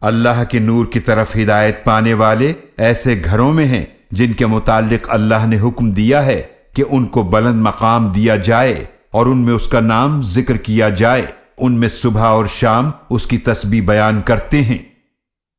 اللہ کے نور کی طرف ہدایت پانے والے ایسے گھروں میں ہیں جن کے متعلق اللہ نے حکم دیا ہے کہ ان کو بلند مقام دیا جائے اور ان میں اس کا نام ذکر کیا جائے۔ ان میں صبح اور شام اس کی تسبیح بیان کرتے ہیں۔